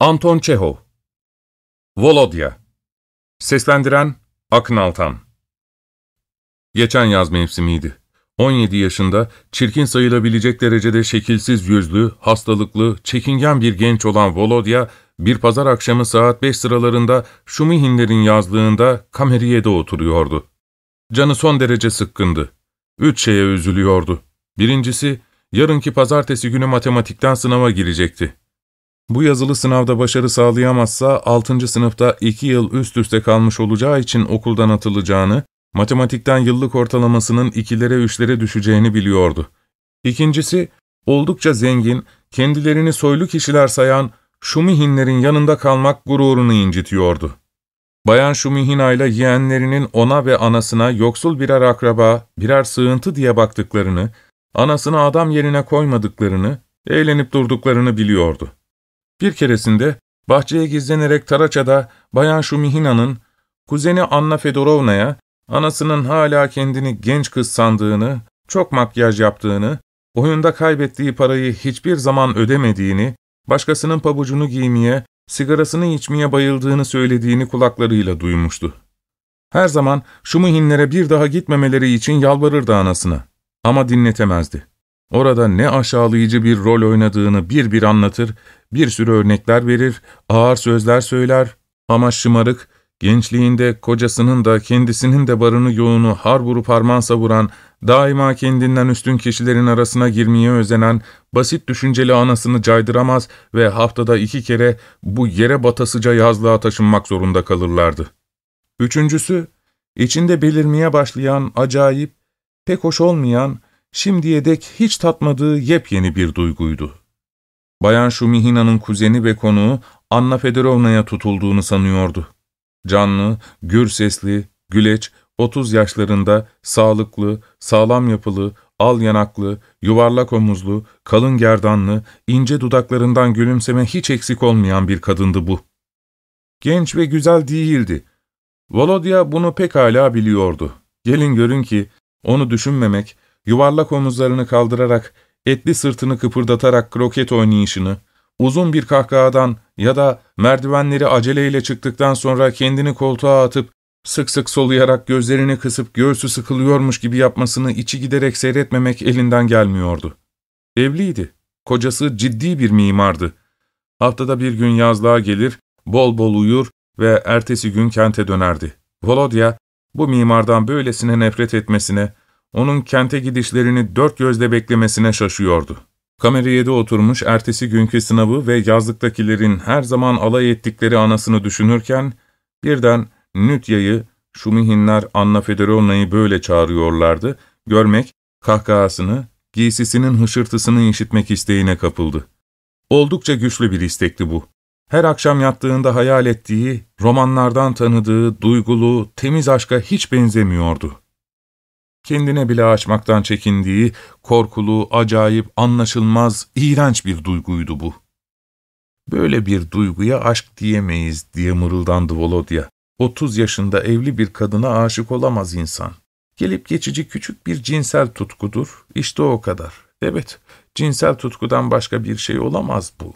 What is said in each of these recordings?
Anton Çehov Volodya Seslendiren Akın Altan Geçen yaz mevsimiydi. 17 yaşında, çirkin sayılabilecek derecede şekilsiz yüzlü, hastalıklı, çekingen bir genç olan Volodya, bir pazar akşamı saat 5 sıralarında Şumihinlerin yazlığında Kameriye'de oturuyordu. Canı son derece sıkkındı. Üç şeye üzülüyordu. Birincisi, yarınki pazartesi günü matematikten sınava girecekti. Bu yazılı sınavda başarı sağlayamazsa 6. sınıfta 2 yıl üst üste kalmış olacağı için okuldan atılacağını, matematikten yıllık ortalamasının ikilere üçlere düşeceğini biliyordu. İkincisi, oldukça zengin, kendilerini soylu kişiler sayan Şumihinlerin yanında kalmak gururunu incitiyordu. Bayan Şumihina ile yeğenlerinin ona ve anasına yoksul birer akraba, birer sığıntı diye baktıklarını, anasını adam yerine koymadıklarını, eğlenip durduklarını biliyordu. Bir keresinde bahçeye gizlenerek Taraça'da Bayan Şumihina'nın kuzeni Anna Fedorovna'ya anasının hala kendini genç kız sandığını, çok makyaj yaptığını, oyunda kaybettiği parayı hiçbir zaman ödemediğini, başkasının pabucunu giymeye, sigarasını içmeye bayıldığını söylediğini kulaklarıyla duymuştu. Her zaman Şumuhinlere bir daha gitmemeleri için yalvarırdı anasına. Ama dinletemezdi. Orada ne aşağılayıcı bir rol oynadığını bir bir anlatır, bir sürü örnekler verir, ağır sözler söyler ama şımarık, gençliğinde kocasının da kendisinin de barını yoğunu har vurup harman savuran, daima kendinden üstün kişilerin arasına girmeye özenen, basit düşünceli anasını caydıramaz ve haftada iki kere bu yere batasıca yazlığa taşınmak zorunda kalırlardı. Üçüncüsü, içinde belirmeye başlayan acayip, pek hoş olmayan, şimdiye dek hiç tatmadığı yepyeni bir duyguydu. Bayan Şumihina'nın kuzeni ve konuğu Anna Fedorovna'ya tutulduğunu sanıyordu. Canlı, gür sesli, güleç, 30 yaşlarında, sağlıklı, sağlam yapılı, al yanaklı, yuvarlak omuzlu, kalın gerdanlı, ince dudaklarından gülümseme hiç eksik olmayan bir kadındı bu. Genç ve güzel değildi. Volodya bunu pekala biliyordu. Gelin görün ki, onu düşünmemek, yuvarlak omuzlarını kaldırarak, etli sırtını kıpırdatarak kroket oynayışını, uzun bir kahkahadan ya da merdivenleri aceleyle çıktıktan sonra kendini koltuğa atıp sık sık soluyarak gözlerini kısıp göğsü sıkılıyormuş gibi yapmasını içi giderek seyretmemek elinden gelmiyordu. Evliydi. Kocası ciddi bir mimardı. Haftada bir gün yazlığa gelir, bol bol uyur ve ertesi gün kente dönerdi. Volodya, bu mimardan böylesine nefret etmesine, onun kente gidişlerini dört gözle beklemesine şaşıyordu. Kameriyede oturmuş ertesi günkü sınavı ve yazlıktakilerin her zaman alay ettikleri anasını düşünürken, birden Nütya'yı, Şumihinler Anna Fedorovna'yı böyle çağırıyorlardı, görmek, kahkahasını, giysisinin hışırtısını işitmek isteğine kapıldı. Oldukça güçlü bir istekti bu. Her akşam yattığında hayal ettiği, romanlardan tanıdığı, duygulu, temiz aşka hiç benzemiyordu kendine bile açmaktan çekindiği, korkulu, acayip, anlaşılmaz, iğrenç bir duyguydu bu. Böyle bir duyguya aşk diyemeyiz diye mırıldandı Volodya. Otuz yaşında evli bir kadına aşık olamaz insan. Gelip geçici küçük bir cinsel tutkudur, işte o kadar. Evet, cinsel tutkudan başka bir şey olamaz bu.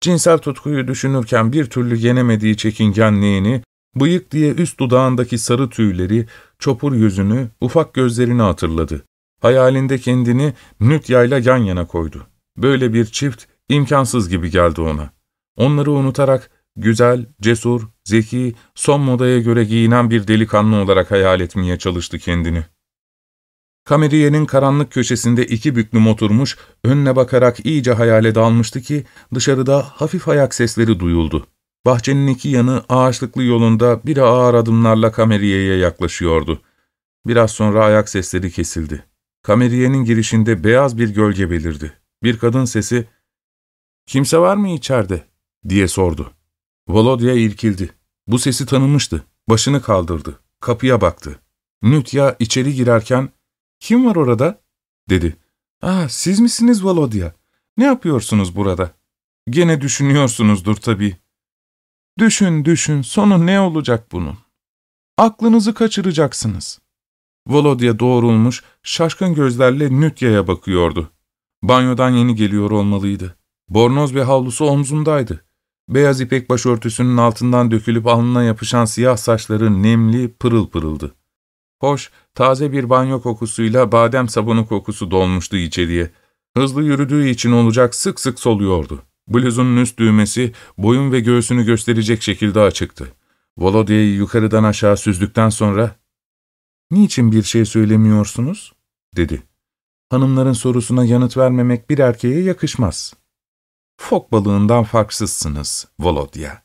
Cinsel tutkuyu düşünürken bir türlü yenemediği çekingenliğini, Bıyık diye üst dudağındaki sarı tüyleri, çopur yüzünü, ufak gözlerini hatırladı. Hayalinde kendini Nütya'yla yan yana koydu. Böyle bir çift imkansız gibi geldi ona. Onları unutarak güzel, cesur, zeki, son modaya göre giyinen bir delikanlı olarak hayal etmeye çalıştı kendini. Kameriyenin karanlık köşesinde iki büklüm oturmuş, önüne bakarak iyice hayale dalmıştı ki dışarıda hafif ayak sesleri duyuldu. Bahçenin iki yanı ağaçlıklı yolunda bir ağır adımlarla kameriyeye yaklaşıyordu. Biraz sonra ayak sesleri kesildi. Kameriyenin girişinde beyaz bir gölge belirdi. Bir kadın sesi, ''Kimse var mı içeride?'' diye sordu. Volodya irkildi. Bu sesi tanımıştı. Başını kaldırdı. Kapıya baktı. Nütya içeri girerken, ''Kim var orada?'' dedi. ''Ah, siz misiniz Volodya? Ne yapıyorsunuz burada?'' ''Gene düşünüyorsunuzdur tabii.'' Düşün düşün sonu ne olacak bunun? Aklınızı kaçıracaksınız. Volodya doğrulmuş, şaşkın gözlerle Nütya'ya bakıyordu. Banyodan yeni geliyor olmalıydı. Bornoz ve havlusu omzundaydı. Beyaz ipek başörtüsünün altından dökülüp alnına yapışan siyah saçları nemli, pırıl pırıldı. Hoş, taze bir banyo kokusuyla badem sabunu kokusu dolmuştu içeriye. Hızlı yürüdüğü için olacak sık sık soluyordu. Bluzunun üst düğmesi boyun ve göğsünü gösterecek şekilde açıktı. Volodia'yı yukarıdan aşağı süzdükten sonra ''Niçin bir şey söylemiyorsunuz?'' dedi. ''Hanımların sorusuna yanıt vermemek bir erkeğe yakışmaz.'' ''Fok balığından farksızsınız, Volodya.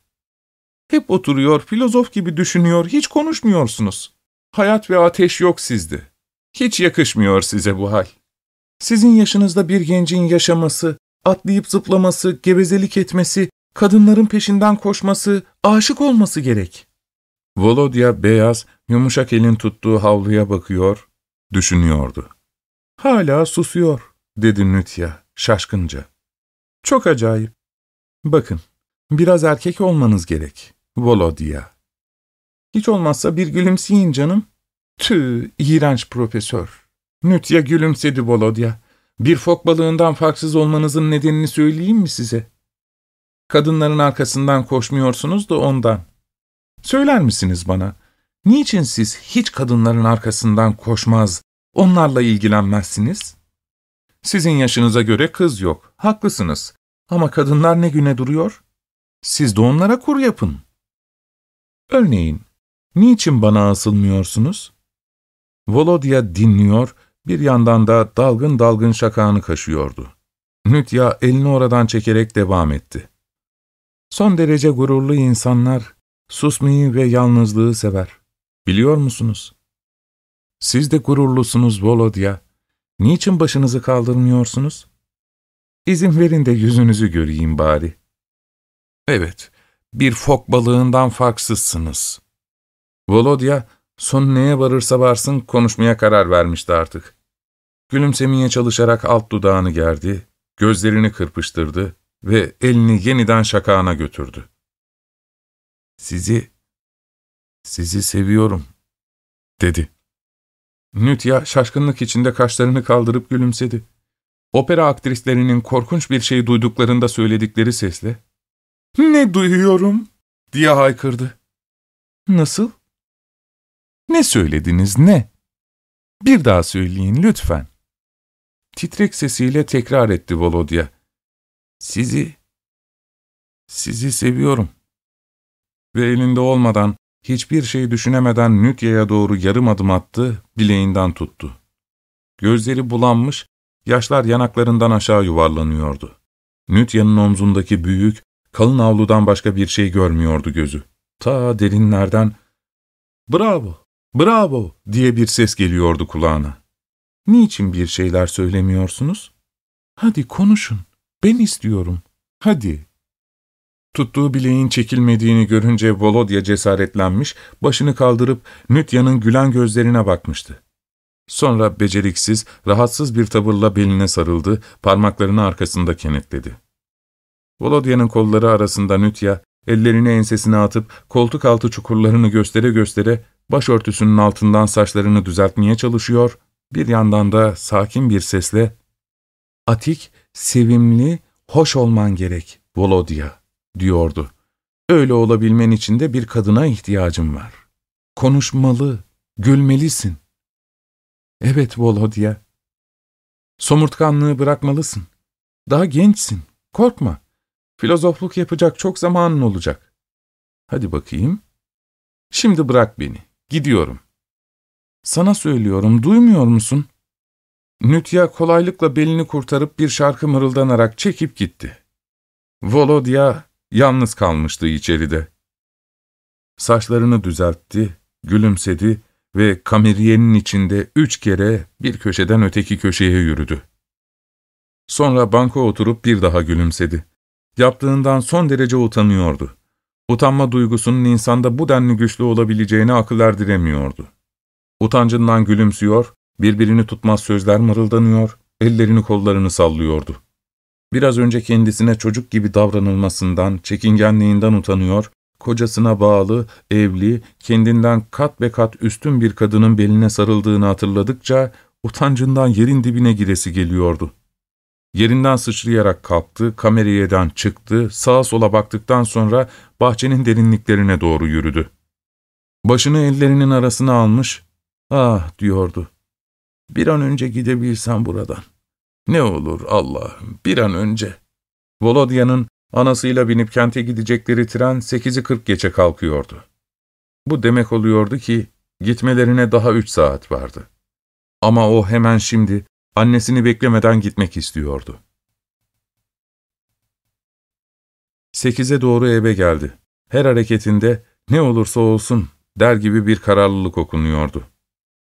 Hep oturuyor, filozof gibi düşünüyor, hiç konuşmuyorsunuz. Hayat ve ateş yok sizde. Hiç yakışmıyor size bu hal. Sizin yaşınızda bir gencin yaşaması, atlayıp zıplaması, gevezelik etmesi, kadınların peşinden koşması, aşık olması gerek. Volodya beyaz, yumuşak elin tuttuğu havluya bakıyor, düşünüyordu. Hala susuyor, dedi Nütya şaşkınca. Çok acayip. Bakın, biraz erkek olmanız gerek, Volodya. Hiç olmazsa bir gülümseyin canım. Tüh, iğrenç profesör. Nütya gülümsedi Volodya. Bir fok balığından farksız olmanızın nedenini söyleyeyim mi size? Kadınların arkasından koşmuyorsunuz da ondan. Söyler misiniz bana, niçin siz hiç kadınların arkasından koşmaz, onlarla ilgilenmezsiniz? Sizin yaşınıza göre kız yok, haklısınız. Ama kadınlar ne güne duruyor? Siz de onlara kur yapın. Örneğin, niçin bana asılmıyorsunuz? Volodya dinliyor, bir yandan da dalgın dalgın şakağını kaşıyordu. Nütya elini oradan çekerek devam etti. Son derece gururlu insanlar susmayı ve yalnızlığı sever. Biliyor musunuz? Siz de gururlusunuz Volodya. Niçin başınızı kaldırmıyorsunuz? İzin verin de yüzünüzü göreyim bari. Evet, bir fok balığından farksızsınız. Volodya, son neye varırsa varsın konuşmaya karar vermişti artık. Gülümsemeye çalışarak alt dudağını gerdi, gözlerini kırpıştırdı ve elini yeniden şakağına götürdü. Sizi, sizi seviyorum, dedi. Nütya şaşkınlık içinde kaşlarını kaldırıp gülümsedi. Opera aktrislerinin korkunç bir şey duyduklarında söyledikleri sesle, ''Ne duyuyorum?'' diye haykırdı. ''Nasıl?'' ''Ne söylediniz, ne?'' ''Bir daha söyleyin lütfen.'' Titrek sesiyle tekrar etti Volodya. ''Sizi, sizi seviyorum.'' Ve elinde olmadan, hiçbir şey düşünemeden Nütya'ya doğru yarım adım attı, bileğinden tuttu. Gözleri bulanmış, yaşlar yanaklarından aşağı yuvarlanıyordu. Nütya'nın omzundaki büyük, kalın avludan başka bir şey görmüyordu gözü. Ta derinlerden, ''Bravo, bravo!'' diye bir ses geliyordu kulağına. Niçin bir şeyler söylemiyorsunuz? Hadi konuşun. Ben istiyorum. Hadi. Tuttuğu bileğin çekilmediğini görünce Volodya cesaretlenmiş, başını kaldırıp Nütya'nın gülen gözlerine bakmıştı. Sonra beceriksiz, rahatsız bir tavırla beline sarıldı, parmaklarını arkasında kenetledi. Volodya'nın kolları arasında Nütya, ellerini ensesine atıp koltuk altı çukurlarını göstere göstere başörtüsünün altından saçlarını düzeltmeye çalışıyor bir yandan da sakin bir sesle, ''Atik, sevimli, hoş olman gerek, Volodya.'' diyordu. ''Öyle olabilmen için de bir kadına ihtiyacım var. Konuşmalı, gülmelisin.'' ''Evet Volodya.'' ''Somurtkanlığı bırakmalısın. Daha gençsin, korkma. Filozofluk yapacak çok zamanın olacak. Hadi bakayım. Şimdi bırak beni, gidiyorum.'' Sana söylüyorum, duymuyor musun? Nütya kolaylıkla belini kurtarıp bir şarkı mırıldanarak çekip gitti. Volodya yalnız kalmıştı içeride. Saçlarını düzeltti, gülümsedi ve kameriyenin içinde üç kere bir köşeden öteki köşeye yürüdü. Sonra banka oturup bir daha gülümsedi. Yaptığından son derece utanıyordu. Utanma duygusunun insanda bu denli güçlü olabileceğini akıl erdiremiyordu. Utancından gülümsüyor, birbirini tutmaz sözler mırıldanıyor, ellerini kollarını sallıyordu. Biraz önce kendisine çocuk gibi davranılmasından, çekingenliğinden utanıyor, kocasına bağlı, evli, kendinden kat be kat üstün bir kadının beline sarıldığını hatırladıkça, utancından yerin dibine giresi geliyordu. Yerinden sıçrayarak kalktı, kameriyeden çıktı, sağa sola baktıktan sonra bahçenin derinliklerine doğru yürüdü. Başını ellerinin arasına almış, ah diyordu. Bir an önce gidebilsem buradan. Ne olur Allah'ım, bir an önce. Volodia'nın anasıyla binip kente gidecekleri tren 8'i 40 geçe kalkıyordu. Bu demek oluyordu ki gitmelerine daha üç saat vardı. Ama o hemen şimdi annesini beklemeden gitmek istiyordu. Sekize doğru eve geldi. Her hareketinde ne olursa olsun der gibi bir kararlılık okunuyordu.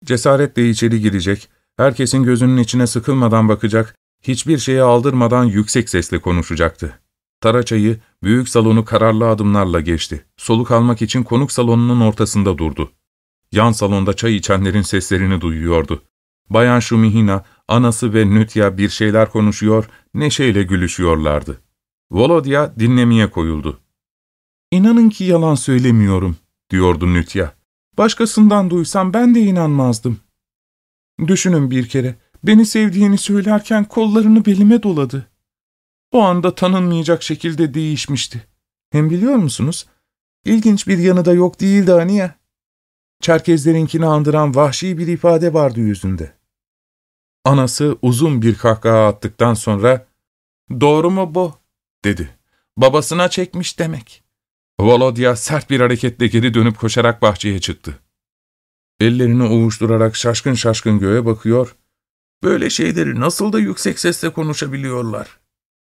Cesaretle içeri girecek, herkesin gözünün içine sıkılmadan bakacak, hiçbir şeye aldırmadan yüksek sesle konuşacaktı. Taraçayı, büyük salonu kararlı adımlarla geçti. Soluk almak için konuk salonunun ortasında durdu. Yan salonda çay içenlerin seslerini duyuyordu. Bayan Şumihina, anası ve Nütya bir şeyler konuşuyor, neşeyle gülüşüyorlardı. Volodya dinlemeye koyuldu. ''İnanın ki yalan söylemiyorum.'' diyordu Nütya. ''Başkasından duysam ben de inanmazdım. Düşünün bir kere, beni sevdiğini söylerken kollarını belime doladı. O anda tanınmayacak şekilde değişmişti. Hem biliyor musunuz, ilginç bir yanı da yok değildi Aniye. Çerkezlerinkini andıran vahşi bir ifade vardı yüzünde. Anası uzun bir kahkaha attıktan sonra, ''Doğru mu bu?'' dedi. ''Babasına çekmiş demek.'' Volodya sert bir hareketle geri dönüp koşarak bahçeye çıktı. Ellerini ovuşturarak şaşkın şaşkın göğe bakıyor, ''Böyle şeyleri nasıl da yüksek sesle konuşabiliyorlar?''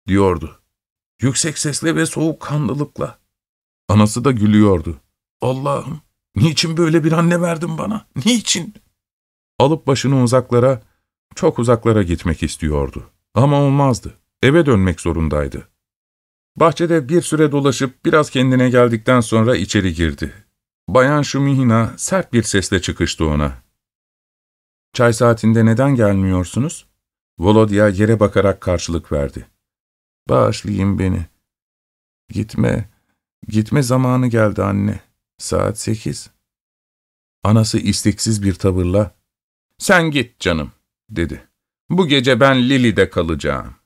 diyordu. Yüksek sesle ve soğukkanlılıkla. Anası da gülüyordu. ''Allah'ım, niçin böyle bir anne verdin bana? Niçin?'' Alıp başını uzaklara, çok uzaklara gitmek istiyordu. Ama olmazdı. Eve dönmek zorundaydı. Bahçede bir süre dolaşıp biraz kendine geldikten sonra içeri girdi. Bayan Şumihina sert bir sesle çıkıştı ona. ''Çay saatinde neden gelmiyorsunuz?'' Volodya yere bakarak karşılık verdi. ''Bağışlayın beni. Gitme, gitme zamanı geldi anne. Saat sekiz.'' Anası isteksiz bir tavırla, ''Sen git canım.'' dedi. ''Bu gece ben Lili'de kalacağım.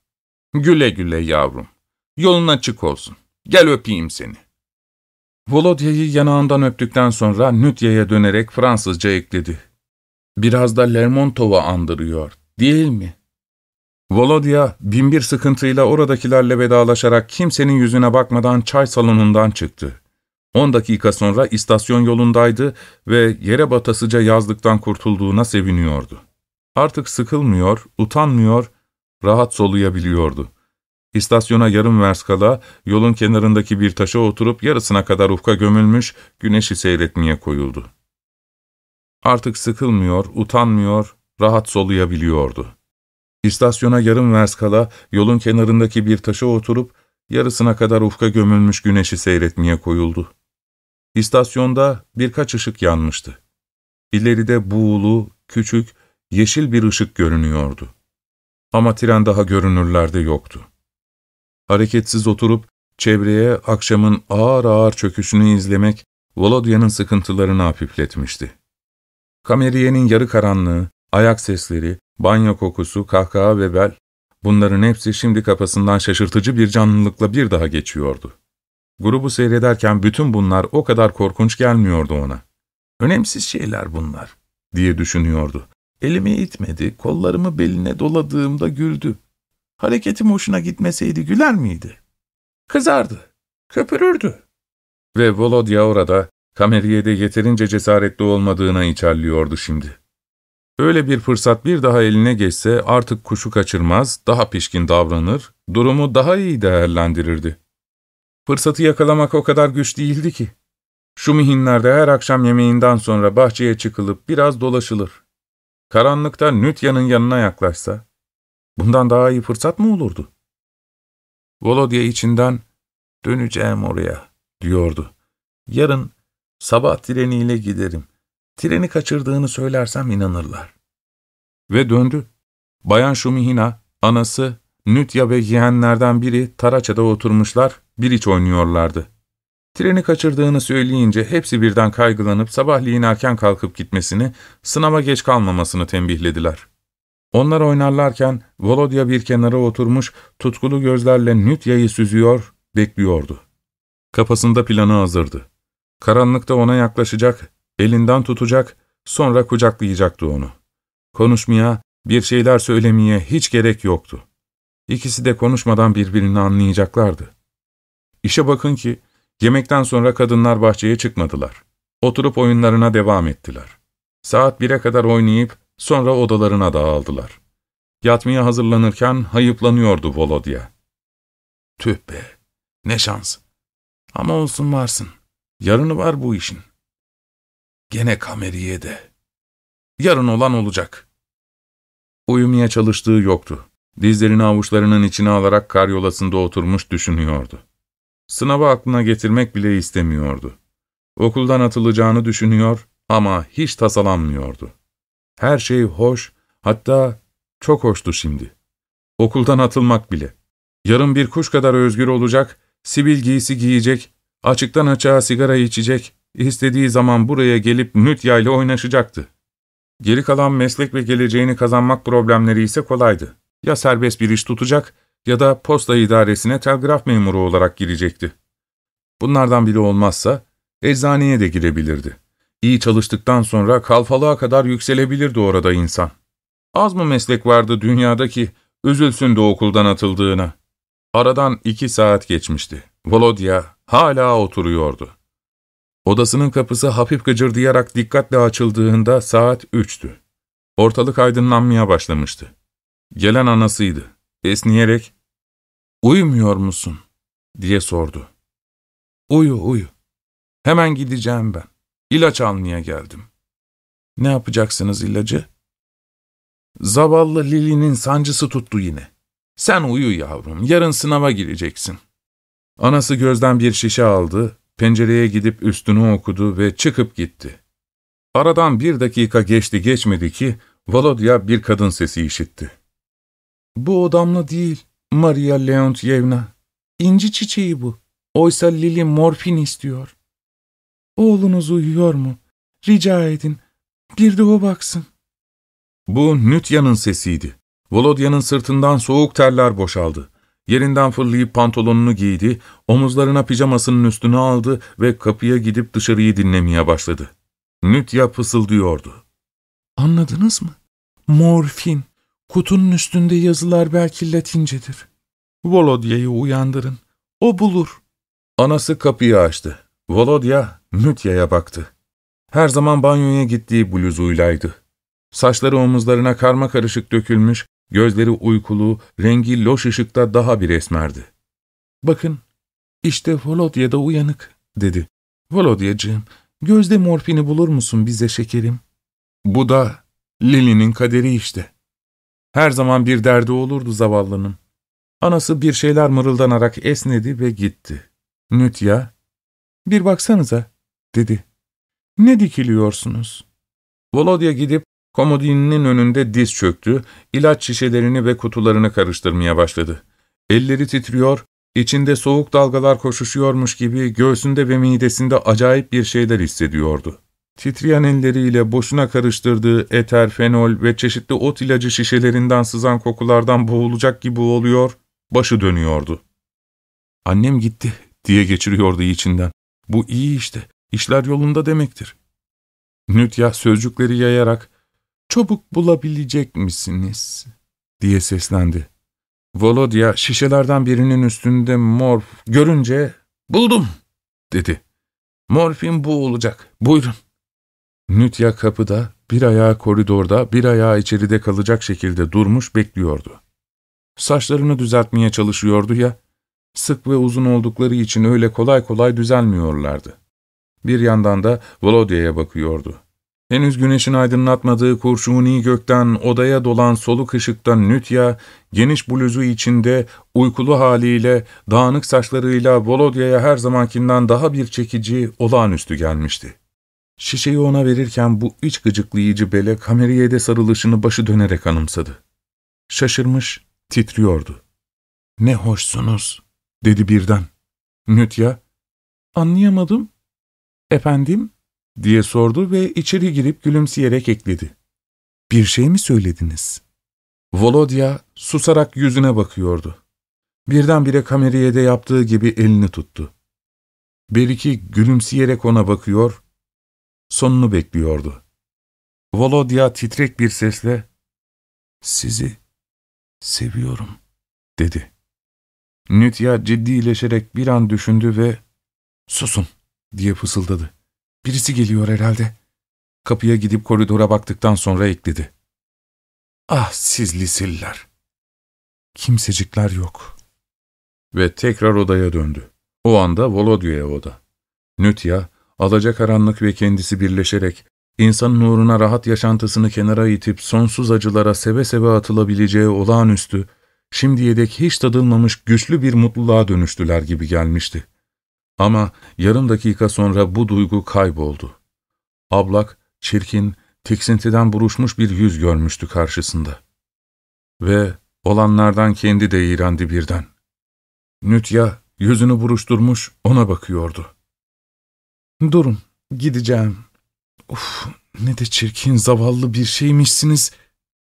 Güle güle yavrum. Yolun açık olsun. Gel öpeyim seni.'' Volodya'yı yanağından öptükten sonra Nütya'ya dönerek Fransızca ekledi. ''Biraz da Lermontov'u andırıyor, değil mi?'' Volodya, binbir sıkıntıyla oradakilerle vedalaşarak kimsenin yüzüne bakmadan çay salonundan çıktı. On dakika sonra istasyon yolundaydı ve yere batasıca yazlıktan kurtulduğuna seviniyordu. Artık sıkılmıyor, utanmıyor, rahat soluyabiliyordu. İstasyona yarım vers kala yolun kenarındaki bir taşa oturup yarısına kadar ufka gömülmüş güneşi seyretmeye koyuldu. Artık sıkılmıyor, utanmıyor, rahat soluyabiliyordu. İstasyona yarım vers kala yolun kenarındaki bir taşa oturup yarısına kadar ufka gömülmüş güneşi seyretmeye koyuldu. İstasyonda birkaç ışık yanmıştı. İleride buğulu, küçük, yeşil bir ışık görünüyordu. Ama tren daha görünürlerde yoktu. Hareketsiz oturup çevreye akşamın ağır ağır çöküşünü izlemek Volodya'nın sıkıntılarını hafifletmişti. Kameriyenin yarı karanlığı, ayak sesleri, banyo kokusu, kahkaha ve bel, bunların hepsi şimdi kafasından şaşırtıcı bir canlılıkla bir daha geçiyordu. Grubu seyrederken bütün bunlar o kadar korkunç gelmiyordu ona. Önemsiz şeyler bunlar, diye düşünüyordu. Elimi itmedi, kollarımı beline doladığımda güldü. Hareketim hoşuna gitmeseydi güler miydi? Kızardı, köpürürdü. Ve Volodya orada, Kameriye'de yeterince cesaretli olmadığına içerliyordu şimdi. Öyle bir fırsat bir daha eline geçse artık kuşu kaçırmaz, daha pişkin davranır, durumu daha iyi değerlendirirdi. Fırsatı yakalamak o kadar güç değildi ki. Şu mihinlerde her akşam yemeğinden sonra bahçeye çıkılıp biraz dolaşılır. Karanlıkta Nütya'nın yanına yaklaşsa, bundan daha iyi fırsat mı olurdu? Volodya içinden, döneceğim oraya, diyordu. Yarın sabah treniyle giderim. Treni kaçırdığını söylersem inanırlar. Ve döndü. Bayan Şumihina, anası, Nütya ve yeğenlerden biri Taraça'da oturmuşlar, bir iç oynuyorlardı. Treni kaçırdığını söyleyince hepsi birden kaygılanıp sabahleyin erken kalkıp gitmesini, sınava geç kalmamasını tembihlediler. Onlar oynarlarken Volodya bir kenara oturmuş, tutkulu gözlerle Nütya'yı süzüyor, bekliyordu. Kafasında planı hazırdı. Karanlıkta ona yaklaşacak, elinden tutacak, sonra kucaklayacaktı onu. Konuşmaya, bir şeyler söylemeye hiç gerek yoktu. İkisi de konuşmadan birbirini anlayacaklardı. İşe bakın ki, yemekten sonra kadınlar bahçeye çıkmadılar. Oturup oyunlarına devam ettiler. Saat bire kadar oynayıp sonra odalarına dağıldılar. Yatmaya hazırlanırken hayıplanıyordu Volodya. Tüh be, ne şans. Ama olsun varsın. Yarını var bu işin. Gene kameriye de. Yarın olan olacak. Uyumaya çalıştığı yoktu. Dizlerini avuçlarının içine alarak karyolasında oturmuş düşünüyordu. Sınavı aklına getirmek bile istemiyordu. Okuldan atılacağını düşünüyor ama hiç tasalanmıyordu. Her şey hoş, hatta çok hoştu şimdi. Okuldan atılmak bile. Yarın bir kuş kadar özgür olacak, sivil giysi giyecek, açıktan açığa sigara içecek, istediği zaman buraya gelip Nütya ile oynaşacaktı. Geri kalan meslek ve geleceğini kazanmak problemleri ise kolaydı. Ya serbest bir iş tutacak ya da posta idaresine telgraf memuru olarak girecekti. Bunlardan biri olmazsa eczaneye de girebilirdi. İyi çalıştıktan sonra kalfalığa kadar yükselebilirdi orada insan. Az mı meslek vardı dünyadaki üzülsün de okuldan atıldığına. Aradan iki saat geçmişti. Volodya hala oturuyordu. Odasının kapısı hafif gıcırdayarak dikkatle açıldığında saat üçtü. Ortalık aydınlanmaya başlamıştı. Gelen anasıydı. Esniyerek, ''Uyumuyor musun?'' diye sordu. ''Uyu, uyu. Hemen gideceğim ben. İlaç almaya geldim.'' ''Ne yapacaksınız ilacı?'' ''Zavallı Lili'nin sancısı tuttu yine. Sen uyu yavrum, yarın sınava gireceksin.'' Anası gözden bir şişe aldı, pencereye gidip üstünü okudu ve çıkıp gitti. Aradan bir dakika geçti geçmedi ki Volodya bir kadın sesi işitti. ''Bu odamla değil, Maria Leontyevna. İnci çiçeği bu. Oysa Lili morfin istiyor. Oğlunuz uyuyor mu? Rica edin, bir de o baksın.'' Bu Nütya'nın sesiydi. Volodya'nın sırtından soğuk terler boşaldı. Yerinden fırlayıp pantolonunu giydi, omuzlarına pijamasının üstünü aldı ve kapıya gidip dışarıyı dinlemeye başladı. Nütya fısıldıyordu. Anladınız mı? Morfin. Kutunun üstünde yazılar belki latincedir. Volodya'yı uyandırın. O bulur. Anası kapıyı açtı. Volodya Nütya'ya baktı. Her zaman banyoya gittiği bluzuylaydı. Saçları omuzlarına karma karışık dökülmüş, gözleri uykulu, rengi loş ışıkta daha bir esmerdi. ''Bakın, işte Volodya da uyanık.'' dedi. ''Volodyacığım, gözde morfini bulur musun bize şekerim?'' Bu da Lili'nin kaderi işte. Her zaman bir derdi olurdu zavallının. Anası bir şeyler mırıldanarak esnedi ve gitti. Nütya, ''Bir baksanıza.'' dedi. ''Ne dikiliyorsunuz?'' Volodya gidip komodininin önünde diz çöktü, ilaç şişelerini ve kutularını karıştırmaya başladı. Elleri titriyor, içinde soğuk dalgalar koşuşuyormuş gibi göğsünde ve midesinde acayip bir şeyler hissediyordu. Titreyen elleriyle boşuna karıştırdığı eter, fenol ve çeşitli ot ilacı şişelerinden sızan kokulardan boğulacak gibi oluyor, başı dönüyordu. Annem gitti diye geçiriyordu içinden. Bu iyi işte, işler yolunda demektir. Nütya sözcükleri yayarak, çabuk bulabilecek misiniz? diye seslendi. Volodya şişelerden birinin üstünde morf görünce, buldum dedi. Morfin bu olacak, buyurun. Nütya kapıda, bir ayağı koridorda, bir ayağı içeride kalacak şekilde durmuş bekliyordu. Saçlarını düzeltmeye çalışıyordu ya, sık ve uzun oldukları için öyle kolay kolay düzelmiyorlardı. Bir yandan da Volodya'ya bakıyordu. Henüz güneşin aydınlatmadığı kurşuni gökten odaya dolan soluk ışıkta Nütya, geniş bluzu içinde, uykulu haliyle, dağınık saçlarıyla Volodya'ya her zamankinden daha bir çekici, olağanüstü gelmişti. Şişeyi ona verirken bu iç gıcıklayıcı bele kameriyede sarılışını başı dönerek anımsadı. Şaşırmış, titriyordu. ''Ne hoşsunuz.'' Dedi birden. Nütya, ''Anlayamadım.'' ''Efendim?'' diye sordu ve içeri girip gülümseyerek ekledi. ''Bir şey mi söylediniz?'' Volodya susarak yüzüne bakıyordu. Birdenbire kameriyede yaptığı gibi elini tuttu. Beriki gülümseyerek ona bakıyor, sonunu bekliyordu. Volodya titrek bir sesle, ''Sizi seviyorum.'' dedi. Nütya ciddileşerek bir an düşündü ve ''Susun!'' diye fısıldadı. ''Birisi geliyor herhalde.'' Kapıya gidip koridora baktıktan sonra ekledi. ''Ah siz liseliler!'' Kimsecikler yok. Ve tekrar odaya döndü. O anda Volodya'ya oda. Nütya, alacakaranlık ve kendisi birleşerek, insanın uğruna rahat yaşantısını kenara itip sonsuz acılara seve seve atılabileceği olağanüstü, şimdiye dek hiç tadılmamış güçlü bir mutluluğa dönüştüler gibi gelmişti. Ama yarım dakika sonra bu duygu kayboldu. Ablak, çirkin, tiksintiden buruşmuş bir yüz görmüştü karşısında. Ve olanlardan kendi de iğrendi birden. Nütya yüzünü buruşturmuş ona bakıyordu. ''Durun, gideceğim. Uf, ne de çirkin, zavallı bir şeymişsiniz.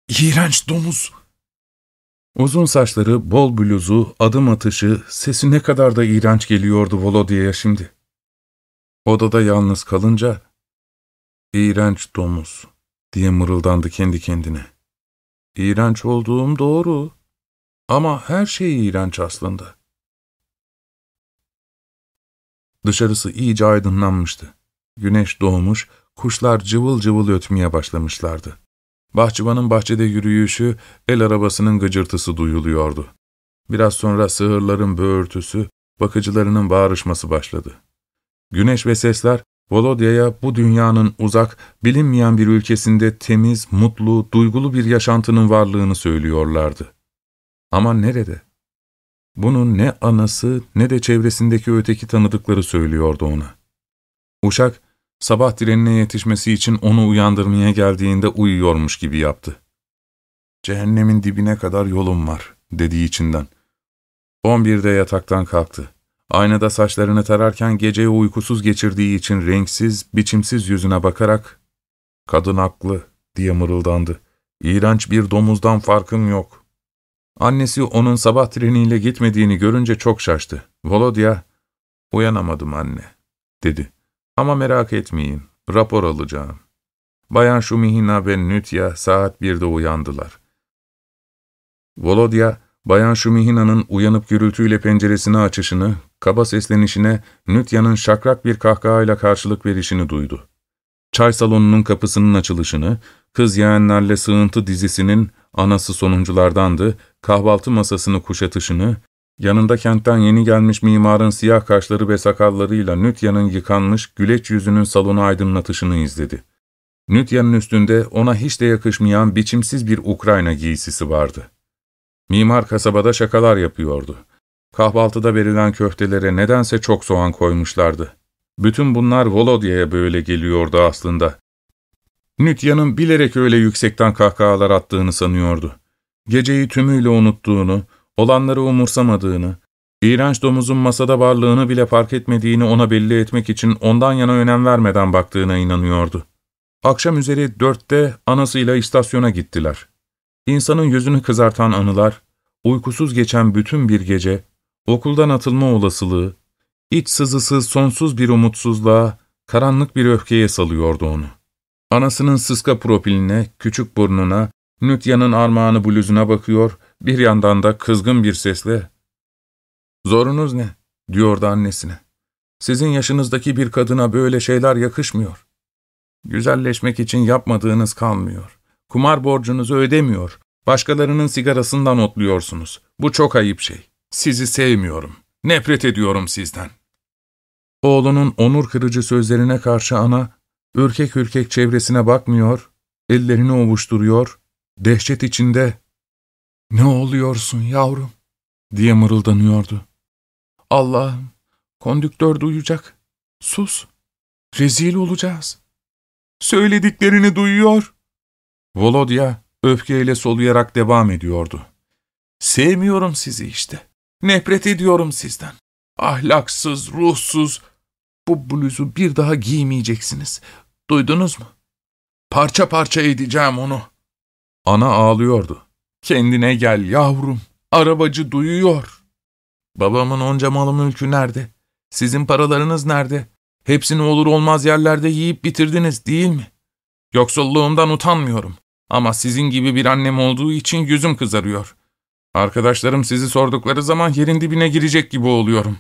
İğrenç domuz.'' Uzun saçları, bol bluzu, adım atışı, sesi ne kadar da iğrenç geliyordu Volodia'ya şimdi. Odada yalnız kalınca, ''İğrenç domuz.'' diye mırıldandı kendi kendine. ''İğrenç olduğum doğru. Ama her şey iğrenç aslında.'' Dışarısı iyice aydınlanmıştı. Güneş doğmuş, kuşlar cıvıl cıvıl ötmeye başlamışlardı. Bahçıvanın bahçede yürüyüşü, el arabasının gıcırtısı duyuluyordu. Biraz sonra sığırların böğürtüsü, bakıcılarının bağrışması başladı. Güneş ve sesler, Volodya'ya bu dünyanın uzak, bilinmeyen bir ülkesinde temiz, mutlu, duygulu bir yaşantının varlığını söylüyorlardı. Ama nerede? Bunu ne anası ne de çevresindeki öteki tanıdıkları söylüyordu ona. Uşak, sabah trenine yetişmesi için onu uyandırmaya geldiğinde uyuyormuş gibi yaptı. ''Cehennemin dibine kadar yolum var.'' dediği içinden. On birde yataktan kalktı. Aynada saçlarını tararken geceyi uykusuz geçirdiği için renksiz, biçimsiz yüzüne bakarak ''Kadın haklı.'' diye mırıldandı. ''İğrenç bir domuzdan farkım yok.'' Annesi onun sabah treniyle gitmediğini görünce çok şaştı. Volodya, ''Uyanamadım anne.'' dedi. ''Ama merak etmeyin, rapor alacağım.'' Bayan Şumihina ve Nütya saat birde uyandılar. Volodya, Bayan Şumihina'nın uyanıp gürültüyle penceresini açışını, kaba seslenişine Nütya'nın şakrak bir kahkahayla karşılık verişini duydu. Çay salonunun kapısının açılışını, kız yeğenlerle sığıntı dizisinin anası sonunculardandı, kahvaltı masasını kuşatışını, yanında kentten yeni gelmiş mimarın siyah kaşları ve sakallarıyla Nütya'nın yıkanmış, güleç yüzünün salonu aydınlatışını izledi. Nütya'nın üstünde ona hiç de yakışmayan biçimsiz bir Ukrayna giysisi vardı. Mimar kasabada şakalar yapıyordu. Kahvaltıda verilen köftelere nedense çok soğan koymuşlardı. Bütün bunlar Volodya'ya böyle geliyordu aslında. Nütya'nın bilerek öyle yüksekten kahkahalar attığını sanıyordu. Geceyi tümüyle unuttuğunu, olanları umursamadığını, iğrenç domuzun masada varlığını bile fark etmediğini ona belli etmek için ondan yana önem vermeden baktığına inanıyordu. Akşam üzeri dörtte anasıyla istasyona gittiler. İnsanın yüzünü kızartan anılar, uykusuz geçen bütün bir gece, okuldan atılma olasılığı, iç sızısı sonsuz bir umutsuzluğa, karanlık bir öfkeye salıyordu onu. Anasının sıska propiline, küçük burnuna, Nütya'nın armağanı bluzuna bakıyor, bir yandan da kızgın bir sesle, ''Zorunuz ne?'' diyordu annesine. ''Sizin yaşınızdaki bir kadına böyle şeyler yakışmıyor. Güzelleşmek için yapmadığınız kalmıyor. Kumar borcunuzu ödemiyor. Başkalarının sigarasından otluyorsunuz. Bu çok ayıp şey. Sizi sevmiyorum. Nefret ediyorum sizden.'' Oğlunun onur kırıcı sözlerine karşı ana, ürkek ürkek çevresine bakmıyor, ellerini ovuşturuyor, dehşet içinde ''Ne oluyorsun yavrum?'' diye mırıldanıyordu. ''Allah'ım, kondüktör duyacak. Sus, rezil olacağız. Söylediklerini duyuyor.'' Volodya öfkeyle soluyarak devam ediyordu. ''Sevmiyorum sizi işte. Nefret ediyorum sizden. Ahlaksız, ruhsuz. Bu bluzu bir daha giymeyeceksiniz. Duydunuz mu? Parça parça edeceğim onu.'' Ana ağlıyordu. Kendine gel yavrum. Arabacı duyuyor. Babamın onca malı mülkü nerede? Sizin paralarınız nerede? Hepsini olur olmaz yerlerde yiyip bitirdiniz değil mi? Yoksulluğumdan utanmıyorum. Ama sizin gibi bir annem olduğu için yüzüm kızarıyor. Arkadaşlarım sizi sordukları zaman yerin dibine girecek gibi oluyorum.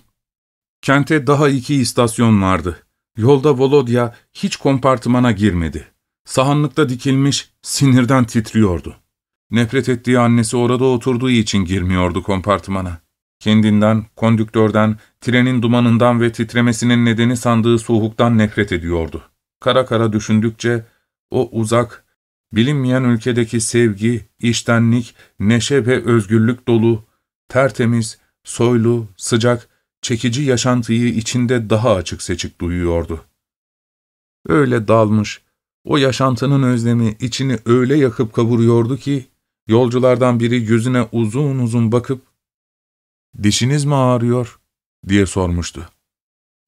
Kente daha iki istasyon vardı. Yolda Volodya hiç kompartımana girmedi. Sahanlıkta dikilmiş, sinirden titriyordu. Nefret ettiği annesi orada oturduğu için girmiyordu kompartımana. Kendinden, kondüktörden, trenin dumanından ve titremesinin nedeni sandığı soğuktan nefret ediyordu. Kara kara düşündükçe o uzak, bilinmeyen ülkedeki sevgi, iştenlik, neşe ve özgürlük dolu, tertemiz, soylu, sıcak, çekici yaşantıyı içinde daha açık seçik duyuyordu. Öyle dalmış, o yaşantının özlemi içini öyle yakıp kavuruyordu ki, yolculardan biri yüzüne uzun uzun bakıp, ''Dişiniz mi ağrıyor?'' diye sormuştu.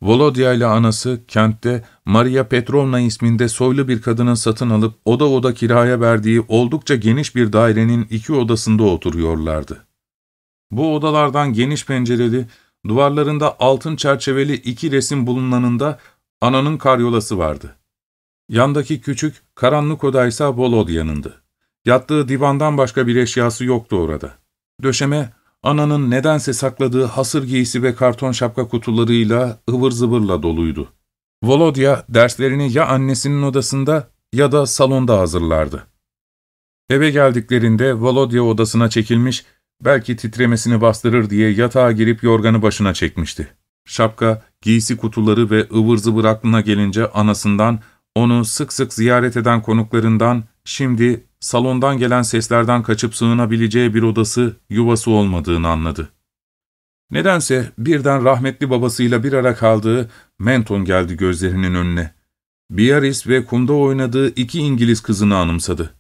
Volodya ile anası kentte Maria Petrovna isminde soylu bir kadının satın alıp oda oda kiraya verdiği oldukça geniş bir dairenin iki odasında oturuyorlardı. Bu odalardan geniş pencereli, duvarlarında altın çerçeveli iki resim bulunanında ananın karyolası vardı. Yandaki küçük, karanlık odaysa Volodya'nındı. Yattığı divandan başka bir eşyası yoktu orada. Döşeme, Ananın nedense sakladığı hasır giysi ve karton şapka kutularıyla ıvır zıvırla doluydu. Volodya derslerini ya annesinin odasında ya da salonda hazırlardı. Eve geldiklerinde Volodya odasına çekilmiş, belki titremesini bastırır diye yatağa girip yorganı başına çekmişti. Şapka, giysi kutuları ve ıvır zıvır aklına gelince anasından, onu sık sık ziyaret eden konuklarından, şimdi salondan gelen seslerden kaçıp sığınabileceği bir odası, yuvası olmadığını anladı. Nedense birden rahmetli babasıyla bir ara kaldığı Menton geldi gözlerinin önüne. Biarritz ve kumda oynadığı iki İngiliz kızını anımsadı.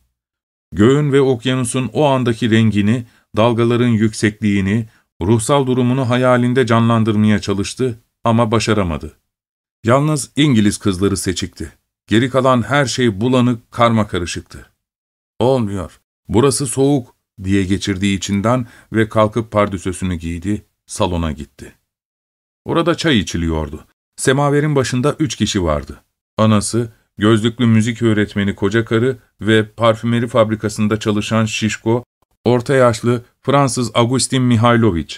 Göğün ve okyanusun o andaki rengini, dalgaların yüksekliğini, ruhsal durumunu hayalinde canlandırmaya çalıştı ama başaramadı. Yalnız İngiliz kızları seçikti. Geri kalan her şey bulanık, karma karışıktı. Olmuyor. Burası soğuk diye geçirdiği içinden ve kalkıp pardüsösünü giydi, salona gitti. Orada çay içiliyordu. Semaverin başında üç kişi vardı. Anası, gözlüklü müzik öğretmeni koca karı ve parfümeri fabrikasında çalışan şişko, orta yaşlı Fransız Agustin Mihailovic.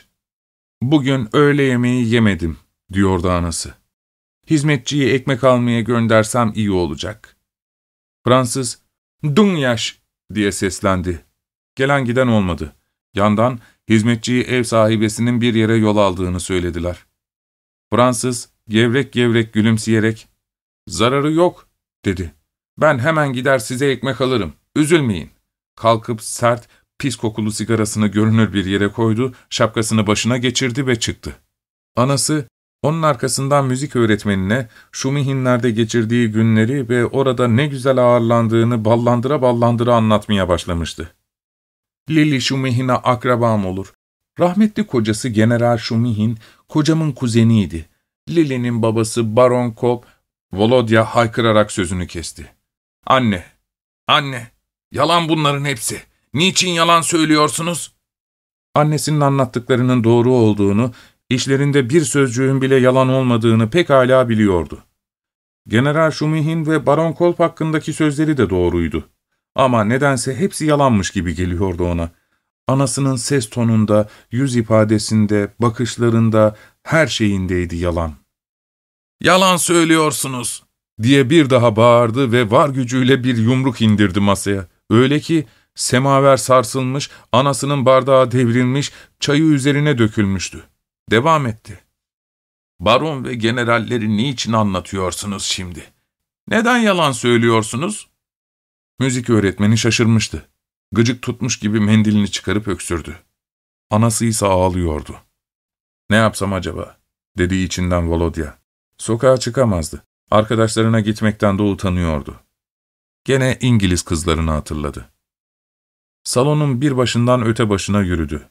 Bugün öğle yemeği yemedim, diyordu anası. Hizmetçiyi ekmek almaya göndersem iyi olacak. Fransız, Dunyaş diye seslendi. Gelen giden olmadı. Yandan hizmetçiyi ev sahibesinin bir yere yol aldığını söylediler. Fransız gevrek gevrek gülümseyerek ''Zararı yok'' dedi. ''Ben hemen gider size ekmek alırım. Üzülmeyin.'' Kalkıp sert, pis kokulu sigarasını görünür bir yere koydu, şapkasını başına geçirdi ve çıktı. Anası, onun arkasından müzik öğretmenine şu mihinlerde geçirdiği günleri ve orada ne güzel ağırlandığını ballandıra ballandıra anlatmaya başlamıştı. Lili Şumihin'e akrabam olur. Rahmetli kocası General Şumihin, kocamın kuzeniydi. Lili'nin babası Baron Kop, Volodya haykırarak sözünü kesti. Anne, anne, yalan bunların hepsi. Niçin yalan söylüyorsunuz? Annesinin anlattıklarının doğru olduğunu işlerinde bir sözcüğün bile yalan olmadığını pekala biliyordu. General Şumihin ve Baron Kolp hakkındaki sözleri de doğruydu. Ama nedense hepsi yalanmış gibi geliyordu ona. Anasının ses tonunda, yüz ifadesinde, bakışlarında, her şeyindeydi yalan. ''Yalan söylüyorsunuz!'' diye bir daha bağırdı ve var gücüyle bir yumruk indirdi masaya. Öyle ki semaver sarsılmış, anasının bardağı devrilmiş, çayı üzerine dökülmüştü. Devam etti. Baron ve generalleri niçin anlatıyorsunuz şimdi? Neden yalan söylüyorsunuz? Müzik öğretmeni şaşırmıştı. Gıcık tutmuş gibi mendilini çıkarıp öksürdü. Anası ise ağlıyordu. Ne yapsam acaba? dedi içinden Volodya. Sokağa çıkamazdı. Arkadaşlarına gitmekten de utanıyordu. Gene İngiliz kızlarını hatırladı. Salonun bir başından öte başına yürüdü.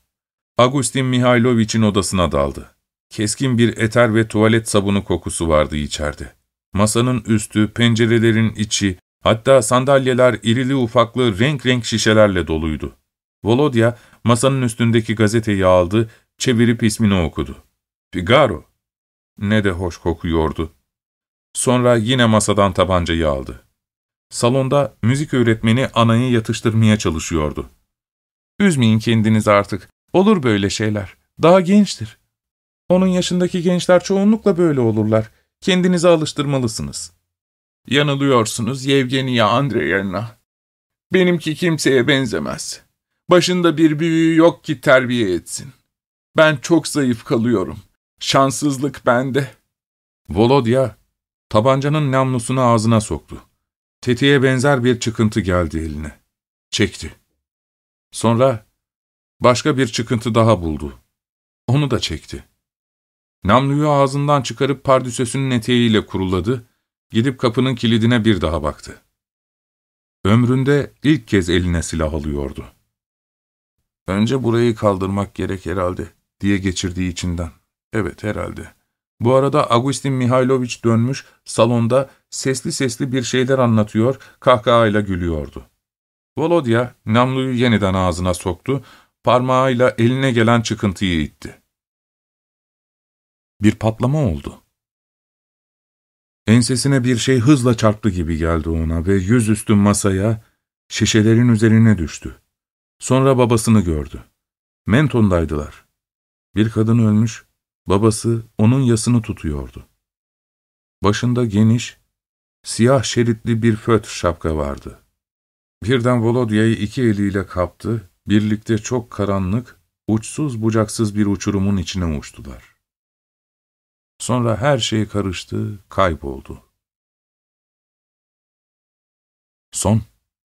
Agustin Mihailovich'in odasına daldı. Keskin bir eter ve tuvalet sabunu kokusu vardı içeride. Masanın üstü, pencerelerin içi, hatta sandalyeler irili ufaklı renk renk şişelerle doluydu. Volodya masanın üstündeki gazeteyi aldı, çevirip ismini okudu. Figaro. Ne de hoş kokuyordu. Sonra yine masadan tabancayı aldı. Salonda müzik öğretmeni anayı yatıştırmaya çalışıyordu. Üzmeyin kendinizi artık. Olur böyle şeyler. Daha gençtir. Onun yaşındaki gençler çoğunlukla böyle olurlar. Kendinizi alıştırmalısınız. Yanılıyorsunuz Yevgeniya Andreyevna. Benimki kimseye benzemez. Başında bir büyüğü yok ki terbiye etsin. Ben çok zayıf kalıyorum. Şanssızlık bende. Volodya, tabancanın namlusunu ağzına soktu. Tetiğe benzer bir çıkıntı geldi eline. Çekti. Sonra başka bir çıkıntı daha buldu. Onu da çekti. Namluyu ağzından çıkarıp pardüsesünün eteğiyle kuruladı, gidip kapının kilidine bir daha baktı. Ömründe ilk kez eline silah alıyordu. Önce burayı kaldırmak gerek herhalde, diye geçirdiği içinden. Evet, herhalde. Bu arada Agustin Mihailoviç dönmüş, salonda sesli sesli bir şeyler anlatıyor, kahkahayla gülüyordu. Volodya, namluyu yeniden ağzına soktu, parmağıyla eline gelen çıkıntıyı itti. Bir patlama oldu. Ensesine bir şey hızla çarptı gibi geldi ona ve yüzüstü masaya, şişelerin üzerine düştü. Sonra babasını gördü. Menton'daydılar. Bir kadın ölmüş, babası onun yasını tutuyordu. Başında geniş, siyah şeritli bir föt şapka vardı. Birden Volodya'yı iki eliyle kaptı, birlikte çok karanlık, uçsuz bucaksız bir uçurumun içine uçtular. Sonra her şey karıştı, kayboldu. Son